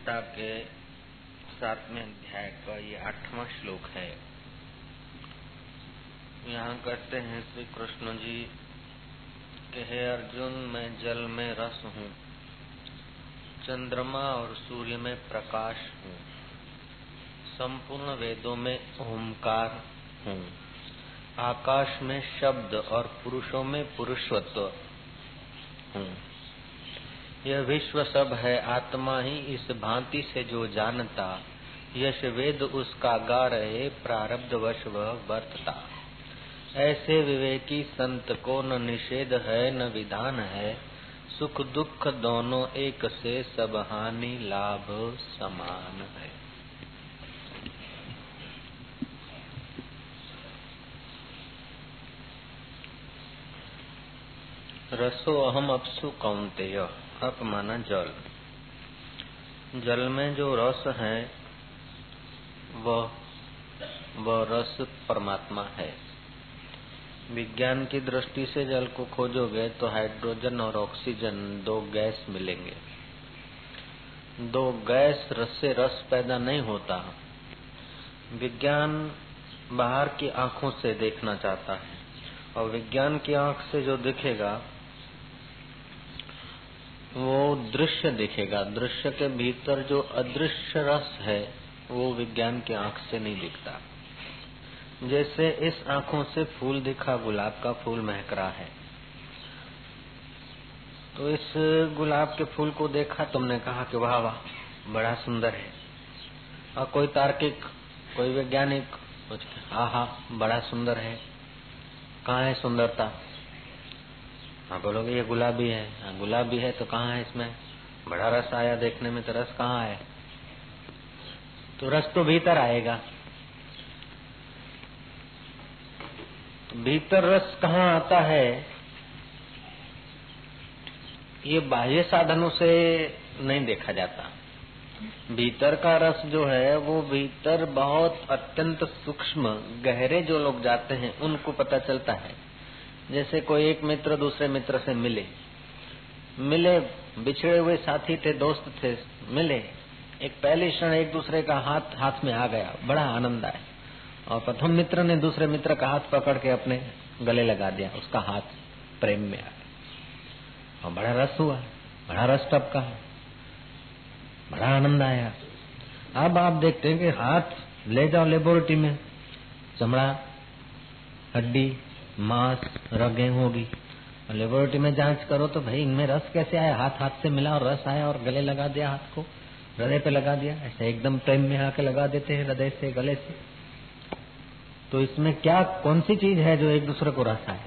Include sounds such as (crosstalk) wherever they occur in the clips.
गीता के सातवें अध्याय का ये आठवां श्लोक है। यहाँ कहते हैं श्री कृष्ण जी कि हे अर्जुन, मैं जल में रस हूँ, चंद्रमा और सूर्य में प्रकाश हूँ, संपूर्ण वेदों में ओंकार हूँ, आकाश में शब्द और पुरुषों में पुरुषत्व हूँ। यह विश्व सब है, आत्मा ही इस भांति से जो जानता। यश वेद उसका गा रहे, प्रारब्ध वश वर्तता। ऐसे विवेकी संत को न निषेध है, न विधान है। सुख दुख दोनों एक से सब हानि लाभ समान है। रसो अहम अपसु कौनतेय अप माना जल। जल में जो रस है, वह वह रस परमात्मा है। विज्ञान की दृष्टि से जल को खोजोगे तो हाइड्रोजन और ऑक्सीजन, दो गैस मिलेंगे। दो गैस रस से रस पैदा नहीं होता। विज्ञान बाहर की आँखों से देखना चाहता है। और विज्ञान की आँख से जो दिखेगा वो दृश्य दिखेगा। दृश्य के भीतर जो अदृश्य रस है, वो विज्ञान की आँख से नहीं दिखता। जैसे इस आँखों से फूल दिखा, गुलाब का फूल महक रहा है। तो इस गुलाब के फूल को देखा, तुमने कहा कि वाह वाह, बड़ा सुंदर है। और कोई तार्किक, कोई वैज्ञानिक, कुछ हा हा बड़ा सुंदर है। कहा है सुंदरता? हाँ बोलोगे ये गुलाबी है। हाँ गुलाबी है तो कहाँ है इसमें? बड़ा रस आया देखने में तो रस कहाँ है? तो रस तो भीतर आएगा। तो भीतर रस कहाँ आता है? ये बाह्य साधनों से नहीं देखा जाता। भीतर का रस जो है, वो भीतर बहुत अत्यंत सूक्ष्म, गहरे जो लोग जाते हैं, उनको पता चलता है। जैसे कोई एक मित्र दूसरे मित्र से मिले। मिले, बिछड़े हुए साथी थे, दोस्त थे, मिले। एक पहले क्षण एक दूसरे का हाथ हाथ में आ गया। बड़ा आनंद आया। और प्रथम मित्र ने दूसरे मित्र का हाथ पकड़ के अपने गले लगा दिया। उसका हाथ प्रेम में आ गया। और बड़ा रस हुआ। बड़ा रस टपका। बड़ा आनंद आया। अब आप देखते हैं कि हाथ ले जाओ लेबोरेटरी में। चमड़ा, हड्डी मांस रगे होगी। लेबोरेटरी में जाँच करो तो भाई इनमें रस कैसे आया? हाथ हाथ से मिला और रस आया और गले लगा दिया हाथ को। हृदय पे लगा दिया। ऐसे एकदम प्रेम में आके लगा देते हैं हृदय से, गले से। तो इसमें क्या, कौन सी चीज़ है जो एक दूसरे को रस आया?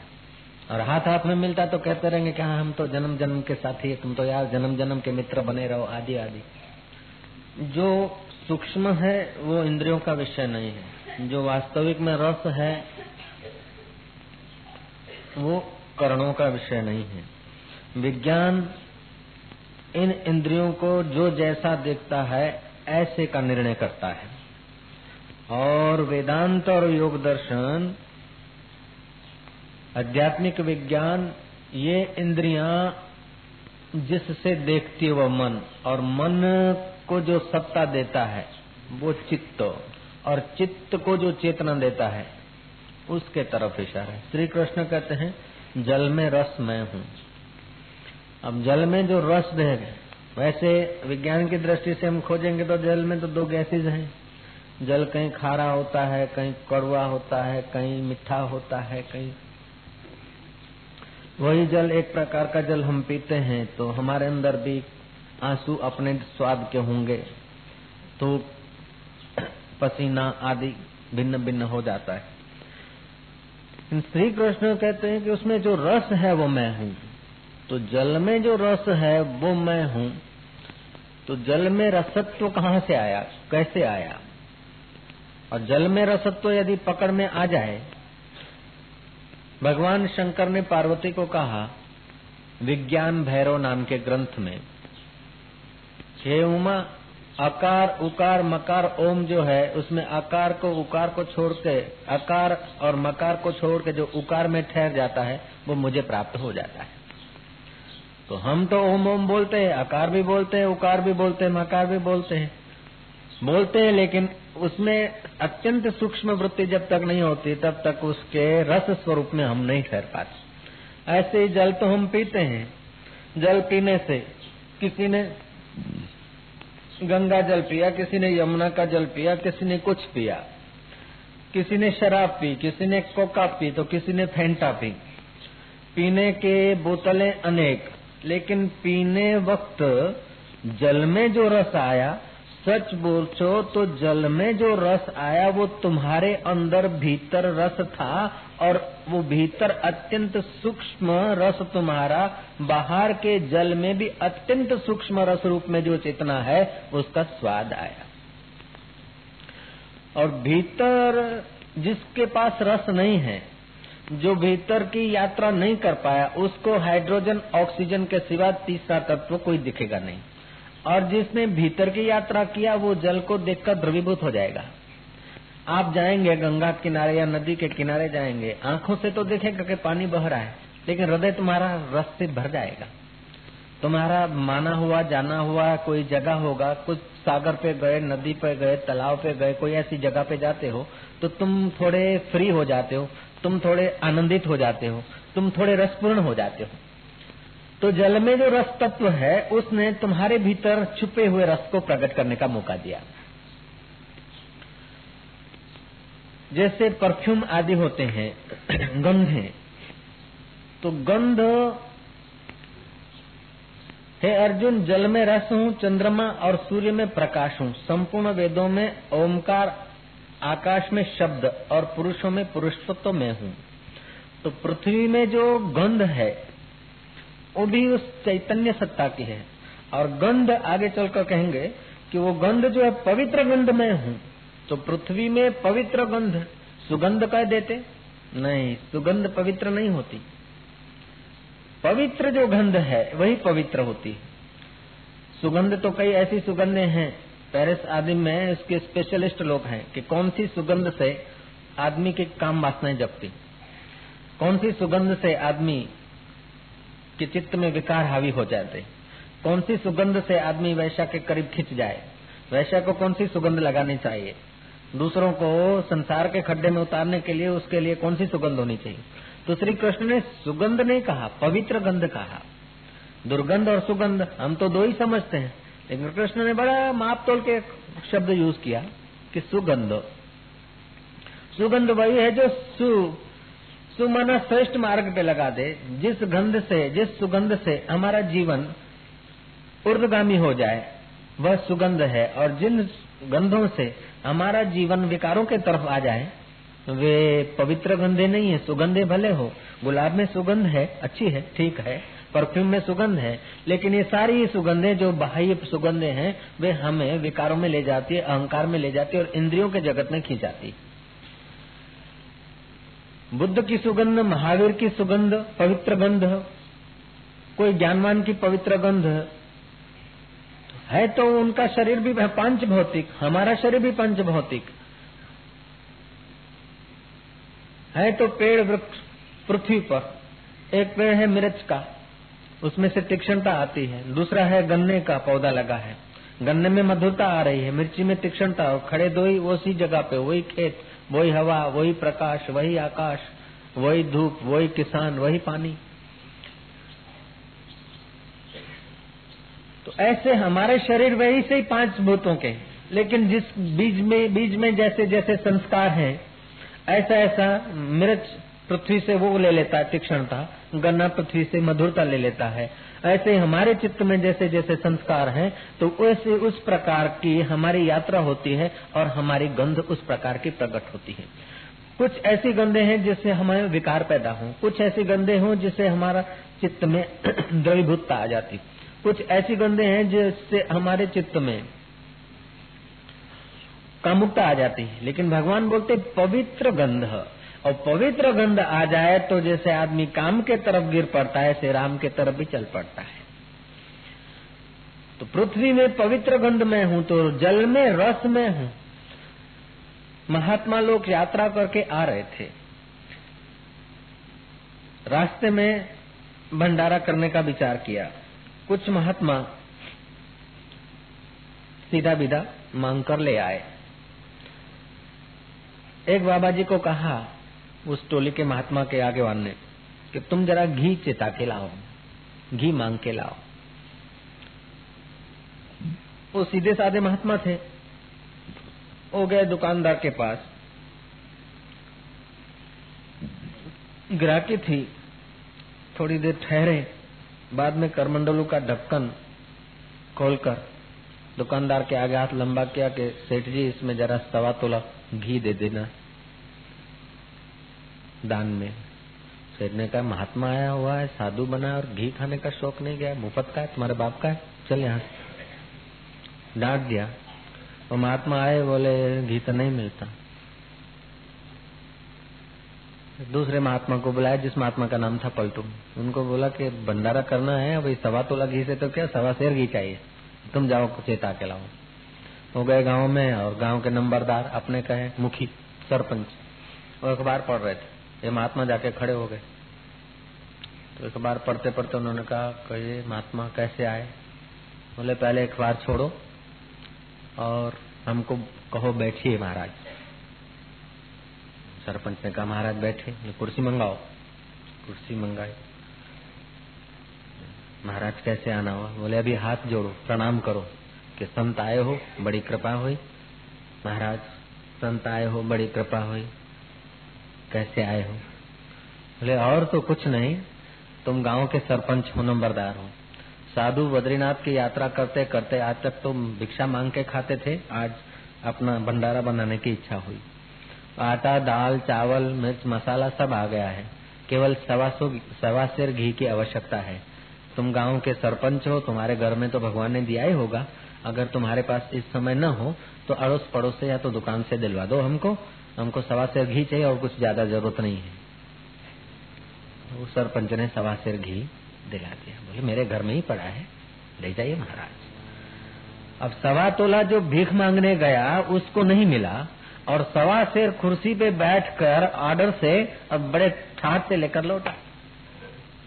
और हाथ हाथ में मिलता तो कहते रहेंगे कि हाँ हम तो जन्म जन्म के साथी है, तुम तो यार जन्म जन्म के मित्र बने रहो, आदि आदि। जो सूक्ष्म है, वो इंद्रियों का विषय नहीं है। जो वास्तविक में रस है वो कर्णों का विषय नहीं है। विज्ञान इन इंद्रियों को जो जैसा देखता है, ऐसे का निर्णय करता है। और वेदांत और योग दर्शन, आध्यात्मिक विज्ञान, ये इंद्रियाँ जिससे देखती है वह मन, और मन को जो सत्ता देता है, वो चित्त, और चित्त को जो चेतना देता है उसके तरफ़ इशारा है। श्री कृष्ण कहते हैं, जल में रस मैं हूँ। अब जल में जो रस है वैसे विज्ञान की दृष्टि से हम खोजेंगे तो जल में तो दो गैसेज हैं। जल कहीं खारा होता है, कहीं कड़वा होता है, कहीं मीठा होता है, कहीं। वही जल एक प्रकार का जल हम पीते हैं तो हमारे अंदर भी आँसू अपने स्वाद के होंगे। तो पसीना आदि भिन्न भिन्न हो जाता है। श्री कृष्ण कहते हैं कि उसमें जो रस है वो मैं हूँ। तो जल में जो रस है वो मैं हूँ। तो जल में रसत्व कहाँ से आया? कैसे आया? और जल में रसत्व यदि पकड़ में आ जाए, भगवान शंकर ने पार्वती को कहा, विज्ञान भैरव नाम के ग्रंथ में हे उमा अकार उकार, मकार, ओम जो है, उसमें आकार को, उकार को छोड़ के अकार और मकार को छोड़ के जो उकार में ठहर जाता है, वो मुझे प्राप्त हो जाता है। तो हम तो ओम ओम बोलते हैं, आकार भी बोलते हैं, उकार भी बोलते हैं, मकार भी बोलते हैं। बोलते हैं, लेकिन उसमें अत्यंत सूक्ष्म वृत्ति जब तक नहीं होती, तब तक उसके रस स्वरूप में हम नहीं ठहर पाते। ऐसे ही जल तो हम पीते हैं। जल पीने से किसी ने गंगा जल पिया, किसी ने यमुना का जल पिया, किसी ने कुछ पिया। किसी ने शराब पी, किसी ने कोका पी तो किसी ने फेंटा पी। पीने के बोतलें अनेक, लेकिन पीने वक्त जल में जो रस आया सच बोलो तो जल में जो रस आया वो तुम्हारे अंदर भीतर रस था और वो भीतर अत्यंत सूक्ष्म रस तुम्हारा, बाहर के जल में भी अत्यंत सूक्ष्म रस रूप में जो चेतना है, उसका स्वाद आया। और भीतर जिसके पास रस नहीं है, जो भीतर की यात्रा नहीं कर पाया, उसको हाइड्रोजन, ऑक्सीजन के सिवा तीसरा तत्व कोई दिखेगा नहीं। और जिसने भीतर की यात्रा किया, वो जल को देखकर द्रवीभूत हो जाएगा। आप जाएँगे गंगा किनारे या नदी के किनारे जाएँगे, आँखों से तो देखेगा कि पानी बह रहा है, लेकिन हृदय तुम्हारा रस से भर जाएगा। तुम्हारा माना हुआ, जाना हुआ कोई जगह होगा, कुछ सागर पे गए, नदी पे गए, तालाब पे गए, कोई ऐसी जगह पे जाते हो तो तुम थोड़े फ्री हो जाते हो, तुम थोड़े आनंदित हो जाते हो, तुम थोड़े रसपूर्ण हो जाते हो। तो जल में जो रस तत्व है, उसने तुम्हारे भीतर छुपे हुए रस को प्रकट करने का मौका दिया। जैसे परफ्यूम आदि होते हैं, (clears throat) गंधे तो गंध हे अर्जुन, जल में रस हूँ, चंद्रमा और सूर्य में प्रकाश हूँ। संपूर्ण वेदों में ओमकार, आकाश में शब्द और पुरुषों में पुरुषत्व में हूँ। तो पृथ्वी में जो गंध है वो भी उस चैतन्य सत्ता की है। और गंध आगे चलकर कहेंगे कि वो गंध जो है पवित्र गंध में हूँ। तो पृथ्वी में पवित्र गंध सुगंध कह देते? नहीं, सुगंध पवित्र नहीं होती। पवित्र जो गंध है, वही पवित्र होती है। सुगंध तो कई ऐसी सुगंधे हैं। पेरिस आदि में उसके स्पेशलिस्ट लोग हैं कि कौन सी सुगंध से आदमी के काम वासनाएँ जपती। कौन सी सुगंध से आदमी के चित्त में विकार हावी हो जाते। कौन सी सुगंध से आदमी वैश्या के करीब खिंच जाए? वैश्या को कौन सी सुगंध लगानी चाहिए? दूसरों को संसार के खड्डे में उतारने के लिए उसके लिए कौन सी सुगंध होनी चाहिए? तो श्री कृष्ण ने सुगंध नहीं कहा, पवित्र गंध कहा। दुर्गंध और सुगंध हम तो दो ही समझते हैं। लेकिन कृष्ण ने बड़ा माप तोल के शब्द यूज़ किया कि सुगंध। सुगंध वही है जो सु सुमना श्रेष्ठ मार्ग पे लगा दे, जिस गंध से, जिस सुगंध से हमारा जीवन ऊर्दगामी हो जाए, वह सुगंध है। और जिन गंधों से हमारा जीवन विकारों के तरफ़ आ जाए, वे पवित्र गंधे नहीं है, सुगंधे भले हो। गुलाब में सुगंध है, अच्छी है, ठीक है, परफ्यूम में सुगंध है, लेकिन ये सारी सुगंधे जो बाह्य सुगंधे हैं, वे हमें विकारों में ले जाती है, अहंकार में ले जाती है और इंद्रियों के जगत में खींचाती है। बुद्ध की सुगंध, महावीर की सुगंध, पवित्र गंध, कोई ज्ञानवान की पवित्र गंध, है तो उनका शरीर भी पंच भौतिक, हमारा शरीर भी पंच भौतिक। है तो पेड़ वृक्ष, पृथ्वी पर, एक पेड़ है मिर्च का, उसमें से तीक्ष्णता आती है, दूसरा है गन्ने का पौधा लगा है, गन्ने में मधुरता आ रही है, मिर्ची में तीक्ष्णता खड़े दो ही, उसी जगह पे, वही खेत वही हवा, वही प्रकाश, वही आकाश, वही धूप, वही किसान, वही पानी। तो ऐसे हमारे शरीर वही से ही पाँच भूतों के। लेकिन जिस बीज में बीज में जैसे जैसे संस्कार हैं ऐसा ऐसा मिर्च पृथ्वी से वो ले लेता है तीक्षणता, गन्ना पृथ्वी से मधुरता ले लेता है। ऐसे हमारे चित्त में जैसे जैसे संस्कार हैं तो वैसे उस प्रकार की हमारी यात्रा होती है और हमारी गंध उस प्रकार की प्रकट होती है। कुछ ऐसी गंधे हैं जिससे हमारे विकार पैदा हो, कुछ ऐसी गंधे हो जिससे हमारा चित्त में (clears throat) द्रवीभूतता आ जाती। कुछ ऐसी गंधे हैं जिससे हमारे चित्त में कामुकता आ जाती है। लेकिन भगवान बोलते पवित्र गंध। और पवित्र गंध आ जाए तो जैसे आदमी काम के तरफ़ गिर पड़ता है, ऐसे राम के तरफ़ भी चल पड़ता है। तो पृथ्वी में पवित्र गंध में हूँ तो जल में, रस में हूँ। महात्मा लोग यात्रा करके आ रहे थे। रास्ते में भंडारा करने का विचार किया। कुछ महात्मा सीधा बीधा मांग कर ले आए। एक बाबा जी को कहा उस टोली के महात्मा के आगे ने कि तुम जरा घी चेता के लाओ, घी मांग के लाओ। वो सीधे साधे महात्मा थे। वो गए दुकानदार के पास। ग्राहकी थी, थोड़ी देर ठहरे, बाद में करमंडलों का ढक्कन खोलकर दुकानदार के आगे हाथ लंबा किया कि सेठ जी, इसमें जरा सवा तोला घी दे देना। दान में। सेठ ने कहा, महात्मा आया हुआ है, साधु बना और घी खाने का शौक नहीं गया, मुफ़्त का है, तुम्हारे बाप का है, चल यहाँ डांट दिया। और महात्मा आए, बोले, घी तो नहीं मिलता। दूसरे महात्मा को बुलाया, जिस महात्मा का नाम था पलटू। उनको बोला कि, भंडारा करना है भाई सवा तोला घी से तो क्या, सवा शेर घी चाहिए। तुम जाओ, चेता के लाओ। वो गए गाँव में, और गाँव के नंबरदार अपने कहे, मुखी, सरपंच। वो अखबार पढ़ रहे थे। ये महात्मा जाके खड़े हो गए। तो एक बार पढ़ते पढ़ते उन्होंने कहा कहिए महात्मा कैसे आए? बोले, पहले अखबार छोड़ो और हमको कहो बैठिए महाराज। सरपंच ने कहा, महाराज बैठे। कुर्सी मंगाओ। कुर्सी मंगाई। महाराज कैसे आना हुआ? बोले, अभी हाथ जोड़ो, प्रणाम करो कि संत आए हो, बड़ी कृपा हुई। महाराज, संत आए हो, बड़ी कृपा हुई। कैसे आए हो? बोले, और तो कुछ नहीं। तुम गाँव के सरपंच हो, नंबरदार हो। साधु बद्रीनाथ की यात्रा करते करते आज तक तुम भिक्षा मांग के खाते थे। आज अपना भंडारा बनाने की इच्छा हुई। आटा, दाल, चावल, मिर्च, मसाला सब आ गया है। केवल सवा सौ सवा सिर घी की आवश्यकता है। तुम गाँव के सरपंच हो, तुम्हारे घर में तो भगवान ने दिया ही होगा। अगर तुम्हारे पास इस समय न हो तो अड़ोस पड़ोस से या तो दुकान से दिलवा दो हमको हमको सवा सिर घी चाहिए और कुछ ज़्यादा ज़रूरत नहीं है। वो सरपंच ने सवा सिर घी दिला दिया। बोले, मेरे घर में ही पड़ा है। ले जाइए महाराज। अब सवा तोला जो भीख मांगने गया, उसको नहीं मिला और सवा शेर कुर्सी पे बैठकर ऑर्डर से अब बड़े ठाट से लेकर लौटा।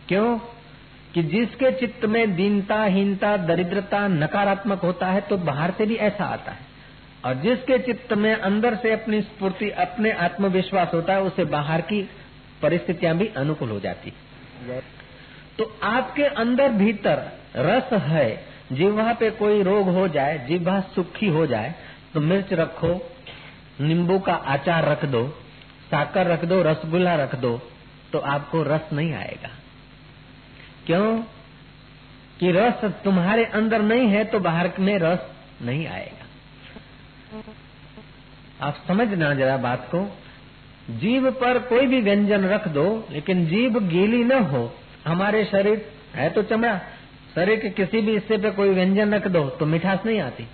क्यों? कि जिसके चित्त में दीनता, हीनता, दरिद्रता नकारात्मक होता है तो बाहर से भी ऐसा आता है। और जिसके चित्त में अंदर से अपनी स्फूर्ति, अपने आत्मविश्वास होता है उसे बाहर की परिस्थितियाँ भी अनुकूल हो जाती तो आपके अंदर भीतर रस है, जिह्वा पे कोई रोग हो जाए, जिह्वा सुखी हो जाए तो मिर्च रखो, नींबू का आचार रख दो, साकर रख दो, रसगुल्ला रख दो तो आपको रस नहीं आएगा। क्यों? कि रस तुम्हारे अंदर नहीं है तो बाहर में रस नहीं आएगा। आप समझना जरा बात को। जीव पर कोई भी व्यंजन रख दो, लेकिन जीव गीली न हो। हमारे शरीर, है तो चमड़ा। शरीर के किसी भी हिस्से पे कोई व्यंजन रख दो तो मिठास नहीं आती,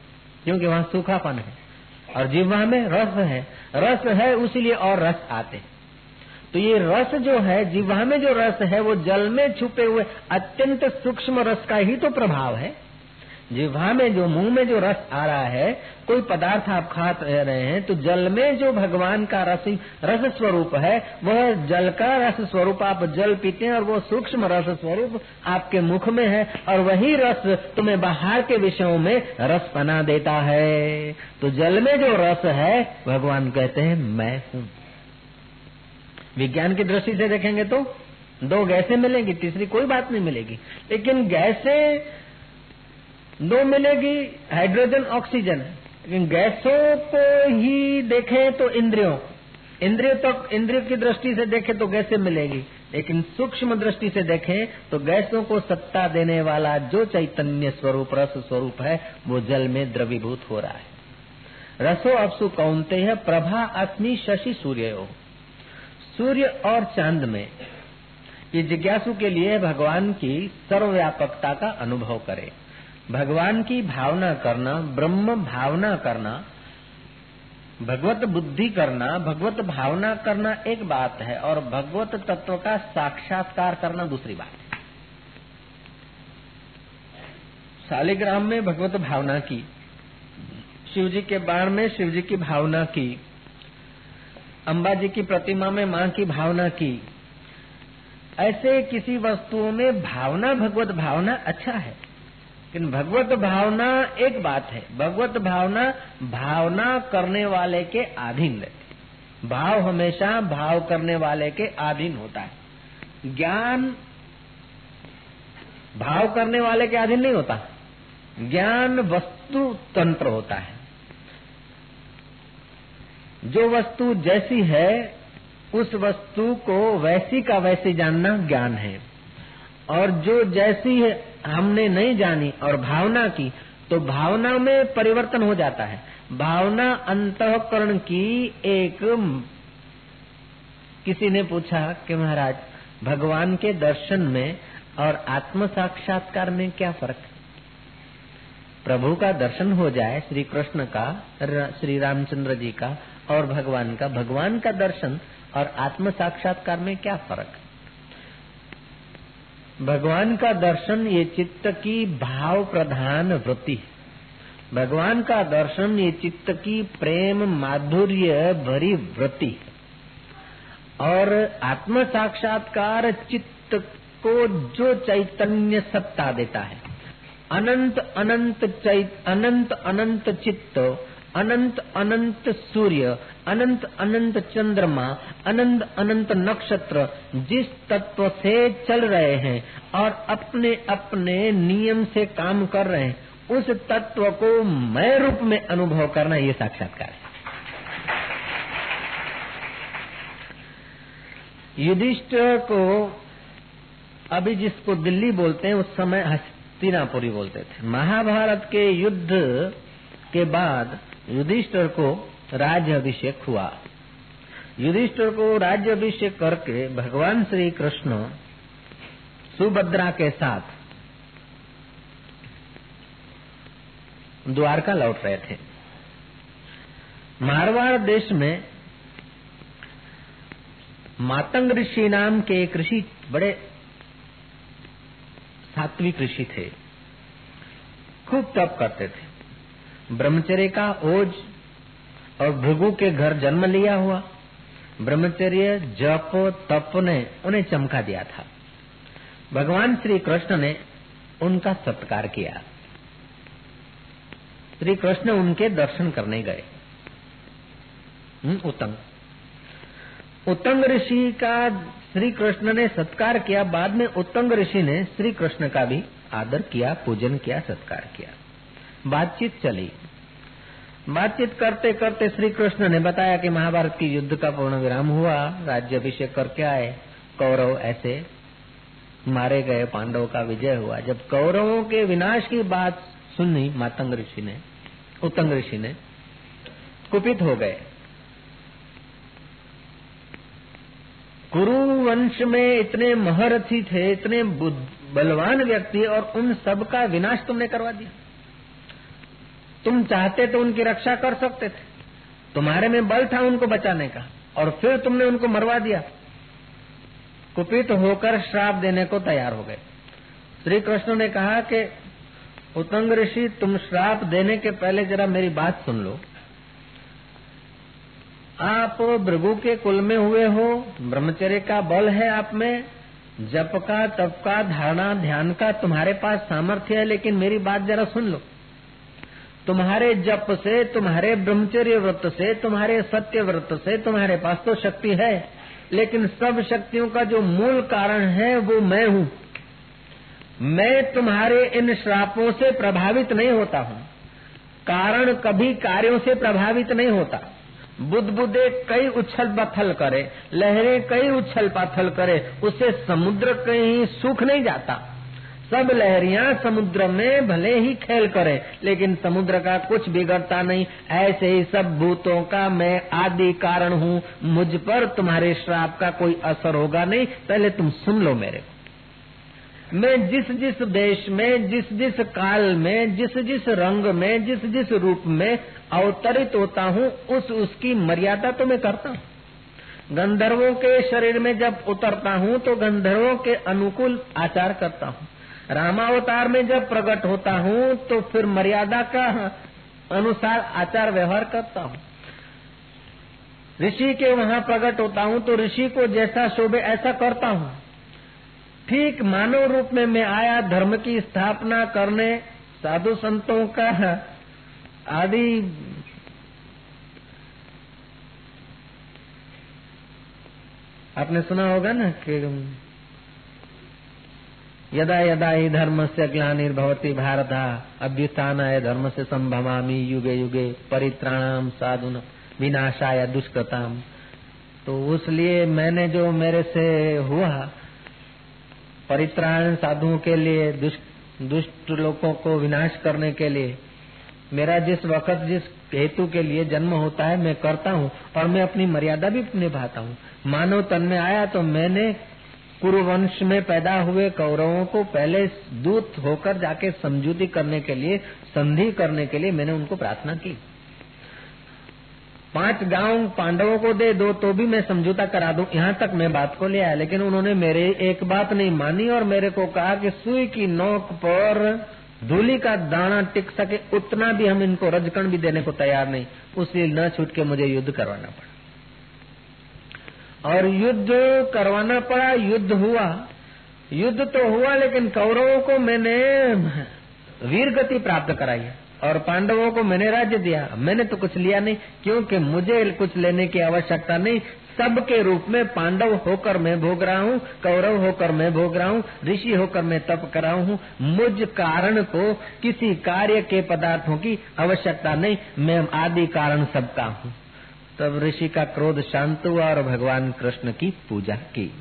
क्योंकि वहाँ सूखापन है। और जीवा में रस है। रस है, उसीलिए और रस आते। तो ये रस जो है जीवा में जो रस है, वो जल में छुपे हुए अत्यंत सूक्ष्म रस का ही तो प्रभाव है। जिह्वा में जो मुँह में जो रस आ रहा है, कोई पदार्थ आप खा रहे हैं तो जल में जो भगवान का रस रस स्वरूप है, वह जल का रस स्वरूप आप जल पीते हैं और वो सूक्ष्म रस स्वरूप आपके मुख में है और वही रस तुम्हें बाहर के विषयों में रस बना देता है। तो जल में जो रस है, भगवान कहते हैं, मैं हूँ। विज्ञान की दृष्टि से देखेंगे तो दो गैसें मिलेंगी, तीसरी कोई बात नहीं मिलेगी। लेकिन गैसें दो मिलेगी हाइड्रोजन ऑक्सीजन। लेकिन गैसों को ही देखें तो इंद्रियों इंद्रियों तक तो, इंद्रियों की दृष्टि से देखें तो गैसे मिलेगी। लेकिन सूक्ष्म दृष्टि से देखें तो गैसों को सत्ता देने वाला जो चैतन्य स्वरूप रस स्वरूप है वो जल में द्रवीभूत हो रहा है। रसो अपसु कौनते है? प्रभा अस्मि शशि सूर्य सूर्य और चाँद में ये जिज्ञासु के लिए भगवान की सर्वव्यापकता का अनुभव करे। भगवान की भावना करना, ब्रह्म भावना करना, भगवत बुद्धि करना, भगवत भावना करना एक बात है और भगवत तत्व का साक्षात्कार करना दूसरी बात है। शालिग्राम में भगवत भावना की शिव जी के बाण में शिव जी की भावना की अम्बा जी की प्रतिमा में माँ की भावना की, ऐसे किसी वस्तुओं में भावना, भगवत भावना अच्छा है। लेकिन भगवत भावना एक बात है। भगवत भावना भावना करने वाले के अधीन रहती भाव हमेशा भाव करने वाले के अधीन होता है। ज्ञान भाव करने वाले के अधीन नहीं होता। ज्ञान वस्तु तंत्र होता है। जो वस्तु जैसी है, उस वस्तु को वैसी का वैसे जानना ज्ञान है। और जो जैसी है, हमने नहीं जानी और भावना की तो भावना में परिवर्तन हो जाता है। भावना अंतकरण की एक किसी ने पूछा कि महाराज, भगवान के दर्शन में और आत्म साक्षात्कार में क्या फ़र्क प्रभु का दर्शन हो जाए श्री कृष्ण का श्री रामचंद्र जी का और भगवान का भगवान का दर्शन और आत्म साक्षात्कार में क्या फ़र्क भगवान का दर्शन ये चित्त की भाव प्रधान वृत्ति भगवान का दर्शन ये चित्त की प्रेम माधुर्य भरी वृत्ति और आत्म साक्षात्कार चित्त को जो चैतन्य सत्ता देता है, अनंत अनंत चैत अनंत अनंत चित्त अनंत अनंत सूर्य, अनंत अनंत चंद्रमा, अनंत अनंत नक्षत्र, जिस तत्व से चल रहे हैं और अपने अपने नियम से काम कर रहे हैं, उस तत्व को मैं रूप में अनुभव करना ये साक्षात्कार है। युधिष्ठ को अभी जिसको दिल्ली बोलते हैं, उस समय हस्तिनापुरी बोलते थे। महाभारत के युद्ध के बाद युधिष्ठर को राज्य अभिषेक हुआ। युधिष्ठर को राज्य अभिषेक करके भगवान श्री कृष्ण सुभद्रा के साथ द्वारका लौट रहे थे। मारवाड़ देश में मातंग ऋषि नाम के एक ऋषि बड़े सात्विक ऋषि थे। खूब तप करते थे। ब्रह्मचर्य का ओज और भृगु के घर जन्म लिया हुआ। ब्रह्मचर्य जप तप ने उन्हें चमका दिया था। भगवान श्री कृष्ण ने उनका सत्कार किया। श्री कृष्ण उनके दर्शन करने गए। हम्म, उत्तंग। उत्तंग ऋषि का श्री कृष्ण ने सत्कार किया। बाद में उत्तंग ऋषि ने श्री कृष्ण का भी आदर किया पूजन किया सत्कार किया। बातचीत चली। बातचीत करते करते श्री कृष्ण ने बताया कि महाभारत की युद्ध का पूर्ण विराम हुआ, राज्य अभिषेक करके आए। कौरव ऐसे मारे गए, पांडवों का विजय हुआ। जब कौरवों के विनाश की बात सुनी, मातंग ऋषि ने, उत्तंग ऋषि ने, कुपित हो गए। कुरु वंश में इतने महरथी थे, इतने बलवान व्यक्ति और उन सब का विनाश तुमने करवा दिया। तुम चाहते तो उनकी रक्षा कर सकते थे। तुम्हारे में बल था उनको बचाने का, और फिर तुमने उनको मरवा दिया। कुपित होकर श्राप देने को तैयार हो गए। श्री कृष्ण ने कहा कि उतंग ऋषि, तुम श्राप देने के पहले जरा मेरी बात सुन लो। आप भृगु के कुल में हुए हो, ब्रह्मचर्य का बल है आप में, जप का, तप का, धारणा, ध्यान का तुम्हारे पास सामर्थ्य है, लेकिन मेरी बात जरा सुन लो। तुम्हारे जप से, तुम्हारे ब्रह्मचर्य व्रत से, तुम्हारे सत्य व्रत से तुम्हारे पास तो शक्ति है, लेकिन सब शक्तियों का जो मूल कारण है वो मैं हूँ। मैं तुम्हारे इन श्रापों से प्रभावित नहीं होता हूँ। कारण कभी कार्यों से प्रभावित नहीं होता। बुद्ध बुद्धे कई उछल पथल करे, लहरें कई उछल पाथल करे उससे समुद्र कहीं सूख नहीं जाता। सब लहरिया समुद्र में भले ही खेल करे, लेकिन समुद्र का कुछ बिगड़ता नहीं। ऐसे ही सब भूतों का मैं आदि कारण हूँ। मुझ पर तुम्हारे श्राप का कोई असर होगा नहीं। पहले तुम सुन लो मेरे मैं जिस जिस देश में, जिस जिस काल में, जिस जिस रंग में, जिस जिस रूप में अवतरित होता हूँ, उस उसकी मर्यादा तो मैं करता हूँ। गंधर्वों के शरीर में जब उतरता हूँ तो गंधर्वों के अनुकूल आचार करता हूँ। रामावतार में जब प्रकट होता हूँ तो फिर मर्यादा का अनुसार आचार व्यवहार करता हूँ। ऋषि के वहाँ प्रकट होता हूँ तो ऋषि को जैसा शोभे ऐसा करता हूँ। ठीक मानव रूप में मैं आया, धर्म की स्थापना करने, साधु संतों का आदि आपने सुना होगा ना कि यदा यदा ही धर्म से ग्लानिर्भवती भारत, अभ्युत्थानाय धर्म से संभवामी युगे युगे परित्राणाम साधु विनाशाय दुष्कृताम। तो उसलिए मैंने जो मेरे से हुआ, परित्राण साधुओं के लिए दुष्ट लोगों को विनाश करने के लिए, मेरा जिस वक्त, जिस हेतु के लिए जन्म होता है, मैं करता हूँ और मैं अपनी मर्यादा भी निभाता हूँ। मानव तन में आया तो मैंने कुरुवंश में पैदा हुए कौरवों को पहले दूत होकर जाके समझूती करने के लिए, संधि करने के लिए मैंने उनको प्रार्थना की। पाँच गाँव पांडवों को दे दो तो भी मैं समझौता करा दूँ। यहाँ तक मैं बात को ले आया, लेकिन उन्होंने मेरे एक बात नहीं मानी और मेरे को कहा कि सुई की नोक पर धूली का दाना टिक सके, उतना भी हम इनको रजकण भी देने को तैयार नहीं। उसलिए न छूट के मुझे युद्ध करवाना पड़ा। और युद्ध करवाना पड़ा, युद्ध हुआ। युद्ध तो हुआ, लेकिन कौरवों को मैंने, वीर गति प्राप्त कराई और पांडवों को मैंने राज्य दिया। मैंने तो कुछ लिया नहीं, क्योंकि मुझे कुछ लेने की आवश्यकता नहीं। सबके रूप में पांडव होकर मैं भोग रहा हूँ, कौरव होकर मैं भोग रहा हूँ, ऋषि होकर मैं तप कर रहा हूँ। मुझ कारण को किसी कार्य के पदार्थों की आवश्यकता नहीं। मैं आदि कारण सबका हूँ। तब ऋषि का क्रोध शांत हुआ और भगवान कृष्ण की पूजा की।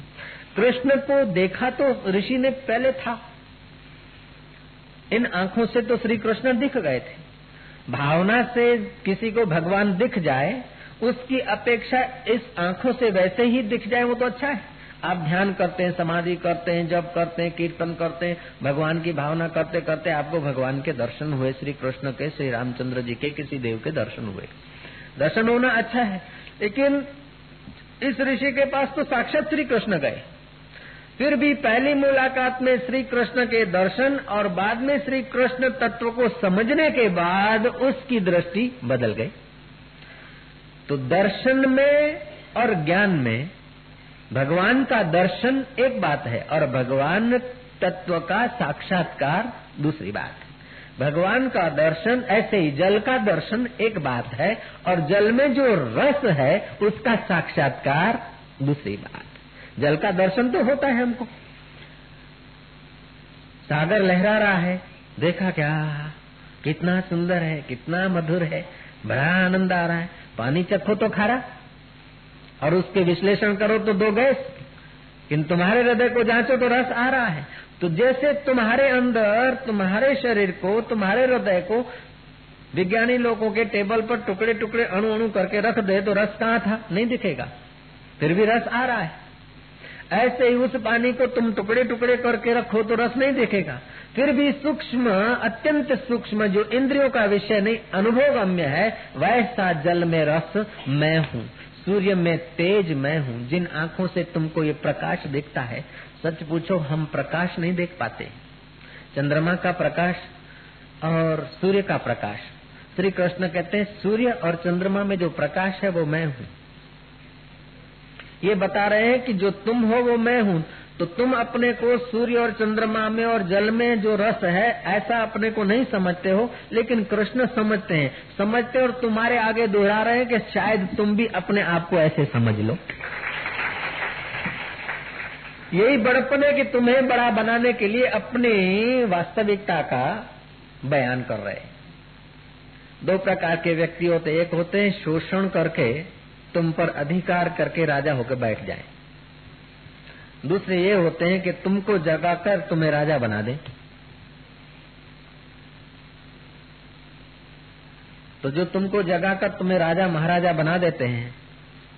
कृष्ण को देखा तो ऋषि ने पहले था। इन आँखों से तो श्री कृष्ण दिख गए थे। भावना से किसी को भगवान दिख जाए, उसकी अपेक्षा इस आँखों से वैसे ही दिख जाए वो तो अच्छा है। आप ध्यान करते हैं, समाधि करते हैं जब करते हैं, कीर्तन करते हैं, भगवान की भावना करते करते आपको भगवान के दर्शन हुए, श्री कृष्ण के, श्री रामचंद्र जी के, किसी देव के दर्शन हुए। दर्शन होना अच्छा है। लेकिन इस ऋषि के पास तो साक्षात श्री कृष्ण गए। फिर भी पहली मुलाकात में श्री कृष्ण के दर्शन और बाद में श्री कृष्ण तत्व को समझने के बाद उसकी दृष्टि बदल गई। तो दर्शन में और ज्ञान में भगवान का दर्शन एक बात है और भगवान तत्व का साक्षात्कार दूसरी बात है। भगवान का दर्शन, ऐसे ही जल का दर्शन एक बात है, और जल में जो रस है, उसका साक्षात्कार दूसरी बात। जल का दर्शन तो होता है हमको। सागर लहरा रहा है, देखा क्या, कितना सुंदर है, कितना मधुर है, बड़ा आनंद आ रहा है। पानी चखो तो खारा, और उसके विश्लेषण करो तो दो गैस, किंतु तुम्हारे हृदय को जांचो तो रस आ रहा है। तो जैसे तुम्हारे अंदर, तुम्हारे शरीर को, तुम्हारे हृदय को विज्ञानी लोगों के टेबल पर टुकड़े टुकड़े अणु अणु करके रख दे तो रस कहाँ था? नहीं दिखेगा। फिर भी रस आ रहा है। ऐसे ही उस पानी को तुम टुकड़े टुकड़े करके रखो तो रस नहीं दिखेगा। फिर भी सूक्ष्म, अत्यंत सूक्ष्म जो इंद्रियों का विषय नहीं अनुभव गम्य है, वैसा जल में रस मैं हूँ। सूर्य में तेज मैं हूँ, जिन आँखों से तुमको ये प्रकाश दिखता है, सच पूछो, हम प्रकाश नहीं देख पाते। चंद्रमा का प्रकाश और सूर्य का प्रकाश। श्री कृष्ण कहते हैं, सूर्य और चंद्रमा में जो प्रकाश है, वो मैं हूँ। ये बता रहे हैं कि जो तुम हो, वो मैं हूँ। तो तुम अपने को सूर्य और चंद्रमा में और जल में जो रस है, ऐसा अपने को नहीं समझते हो, लेकिन कृष्ण समझते हैं। समझते और तुम्हारे आगे दोहरा रहे हैं कि शायद तुम भी अपने आप को ऐसे समझ लो। यही बड़पन है कि तुम्हें बड़ा बनाने के लिए अपनी वास्तविकता का बयान कर रहे दो प्रकार के व्यक्ति होते एक होते हैं शोषण करके, तुम पर अधिकार करके राजा होकर बैठ जाए। दूसरे ये होते हैं कि तुमको जगाकर तुम्हें राजा बना दे। तो जो तुमको जगाकर तुम्हें राजा महाराजा बना देते हैं,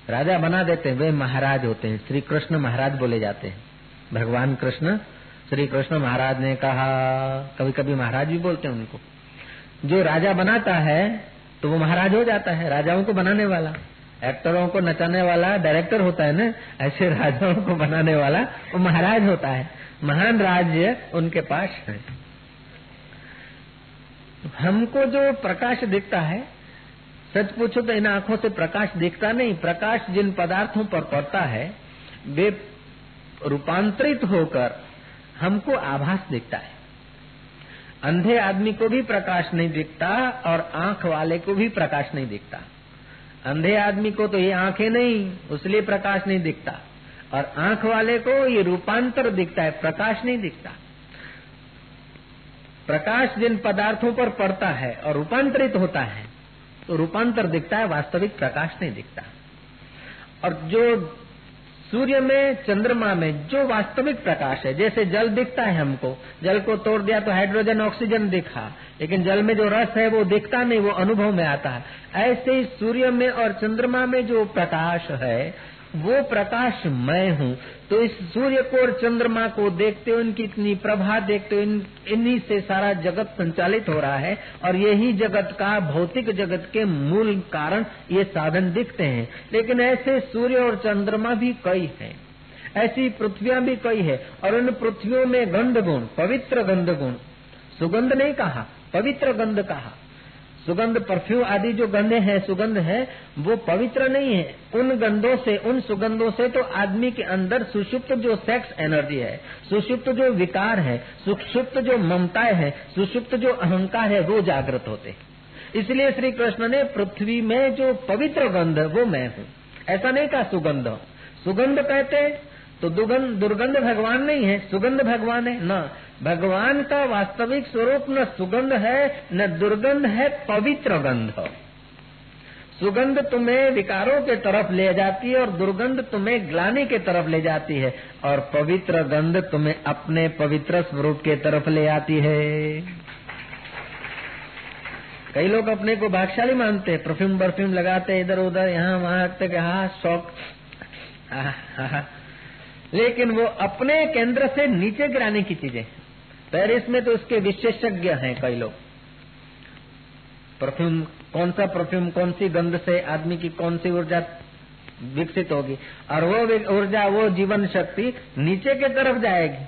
राजा बना देते हैं, वे महाराज होते हैं। श्री कृष्ण महाराज बोले जाते हैं। भगवान कृष्ण, श्री कृष्ण महाराज ने कहा कभी कभी महाराज भी बोलते हैं उनको, जो राजा बनाता है तो वो महाराज हो जाता है, राजाओं को बनाने वाला। एक्टरों को नचाने वाला डायरेक्टर होता है ना, ऐसे राजाओं को बनाने वाला, वो महाराज होता है। महान राज्य उनके पास है। हमको जो प्रकाश दिखता है, सच पूछो तो इन आँखों से प्रकाश दिखता नहीं। प्रकाश जिन पदार्थों पर पड़ता है, वे रूपांतरित होकर हमको आभास दिखता है। अंधे आदमी को भी प्रकाश नहीं दिखता और आँख वाले को भी प्रकाश नहीं दिखता। अंधे आदमी को तो ये आँखें नहीं, उसलिए प्रकाश नहीं दिखता। और आँख वाले को ये रूपांतर दिखता है, प्रकाश नहीं दिखता। प्रकाश जिन पदार्थों पर पड़ता है और रूपांतरित होता है तो रूपांतर दिखता है, वास्तविक प्रकाश नहीं दिखता। और जो सूर्य में, चंद्रमा में, जो वास्तविक प्रकाश है, जैसे जल दिखता है हमको, जल को तोड़ दिया तो हाइड्रोजन, ऑक्सीजन दिखा, लेकिन जल में जो रस है वो दिखता नहीं, वो अनुभव में आता है। ऐसे ही सूर्य में और चंद्रमा में जो प्रकाश है वो प्रकाश मैं हूँ। तो इस सूर्य को और चंद्रमा को देखते हो इनकी इतनी प्रभा देखते हो इन, इन्हीं से सारा जगत संचालित हो रहा है और यही जगत का भौतिक जगत के मूल कारण ये साधन दिखते हैं। लेकिन ऐसे सूर्य और चंद्रमा भी कई हैं। ऐसी पृथ्वियाँ भी कई है और उन पृथ्वियों में गंध गुण पवित्र गंध गुण सुगंध नहीं कहा पवित्र गंध कहा। सुगंध परफ्यूम आदि जो गंधे हैं, सुगंध है, वो पवित्र नहीं है। उन गंधों से, उन सुगंधों से तो आदमी के अंदर सुषुप्त जो सेक्स एनर्जी है, सुषुप्त जो विकार है, सुषुप्त जो ममताएँ है, सुषुप्त जो अहंकार है, वो जागृत होते इसलिए श्री कृष्ण ने पृथ्वी में जो पवित्र गंध, वो मैं हूँ। ऐसा नहीं कहा सुगंध सुगंध कहते तो दुर्गंध दुर्गंध भगवान नहीं है, सुगंध भगवान है। न, भगवान का वास्तविक स्वरूप न सुगंध है, न दुर्गंध है, पवित्र गंध। सुगंध तुम्हें विकारों के तरफ़ ले जाती है और दुर्गंध तुम्हें ग्लानी के तरफ़ ले जाती है, और पवित्र गंध तुम्हें अपने पवित्र स्वरूप के तरफ़ ले आती है। कई लोग अपने को भागशाली मानते हैं परफ्यूम परफ्यूम लगाते इधर उधर यहाँ वहाँ हाँ शौक लेकिन वो अपने केंद्र से नीचे गिराने की चीज़ें पेरिस में तो उसके विशेषज्ञ हैं कई लोग। परफ्यूम, कौन सा परफ्यूम, कौन सी गंध से आदमी की कौन सी ऊर्जा विकसित होगी? और वो ऊर्जा, वो जीवन शक्ति नीचे के तरफ़ जाएगी।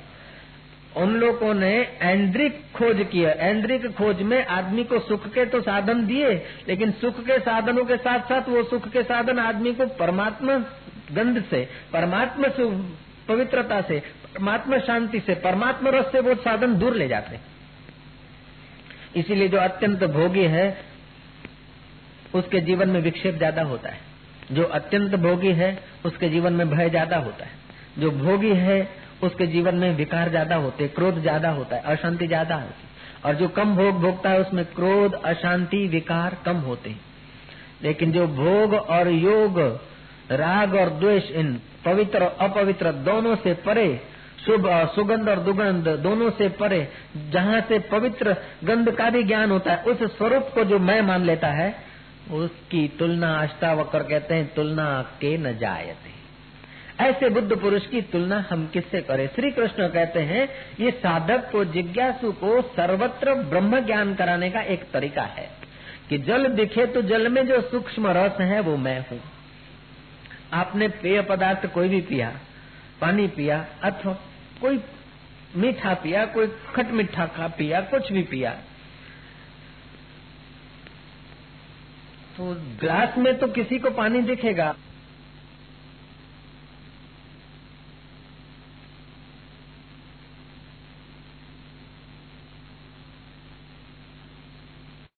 उन लोगों ने एंड्रिक खोज किया। एंड्रिक खोज में आदमी को सुख के तो साधन दिए, लेकिन सुख के साधनों के साथ साथ वो सुख के साधन आदमी को परमात्मा गंध से, परमात्मा पवित्रता से, परमात्मा शांति से, परमात्मा रस से वो साधन दूर ले जाते इसीलिए जो अत्यंत भोगी है, उसके जीवन में विक्षेप ज़्यादा होता है। जो अत्यंत भोगी है, उसके जीवन में भय ज़्यादा होता है। जो भोगी है, उसके जीवन में विकार ज़्यादा होते क्रोध ज़्यादा होता है, अशांति ज़्यादा होती और जो कम भोग भोगता है, उसमें क्रोध, अशांति, विकार कम होते हैं। लेकिन जो भोग और योग, राग और द्वेष, इन पवित्र और अपवित्र दोनों से परे, शुभ सुगंध और दुगंध दोनों से परे। जहाँ से पवित्र गंध का भी ज्ञान होता है, उस स्वरूप को जो मैं मान लेता है, उसकी तुलना अष्टावक्र कहते हैं, तुलना के न जायते। ऐसे बुद्ध पुरुष की तुलना हम किससे करें? श्री कृष्ण कहते हैं, ये साधक को, जिज्ञासु को सर्वत्र ब्रह्म ज्ञान कराने का एक तरीका है, कि जल दिखे तो जल में जो सूक्ष्म रस है, वो मैं हूँ। आपने पेय पदार्थ कोई भी पिया, पानी पिया, अथवा कोई मीठा पिया, कोई खट मीठा खा पिया, कुछ भी पिया तो ग्लास में तो किसी को पानी दिखेगा।